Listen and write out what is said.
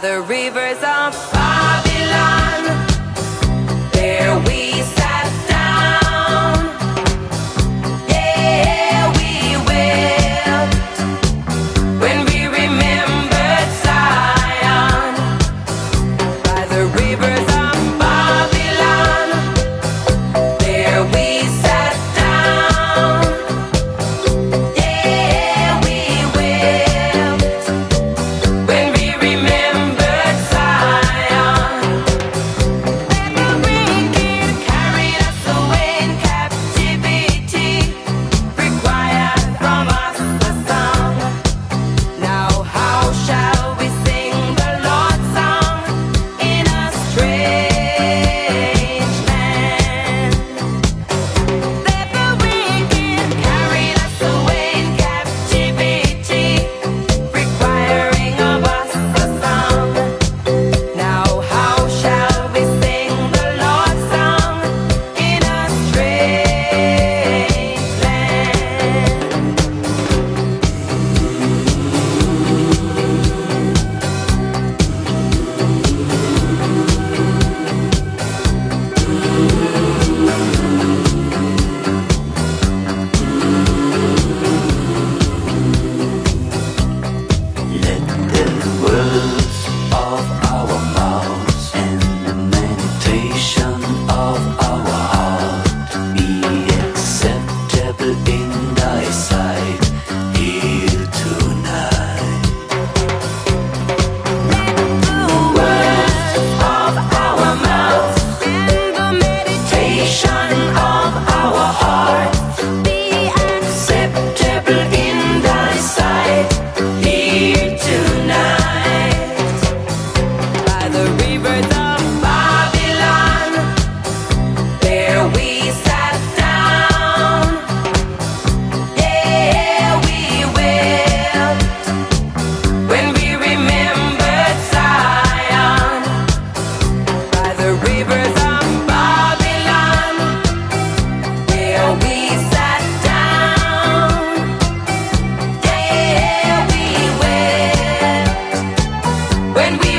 meditation when we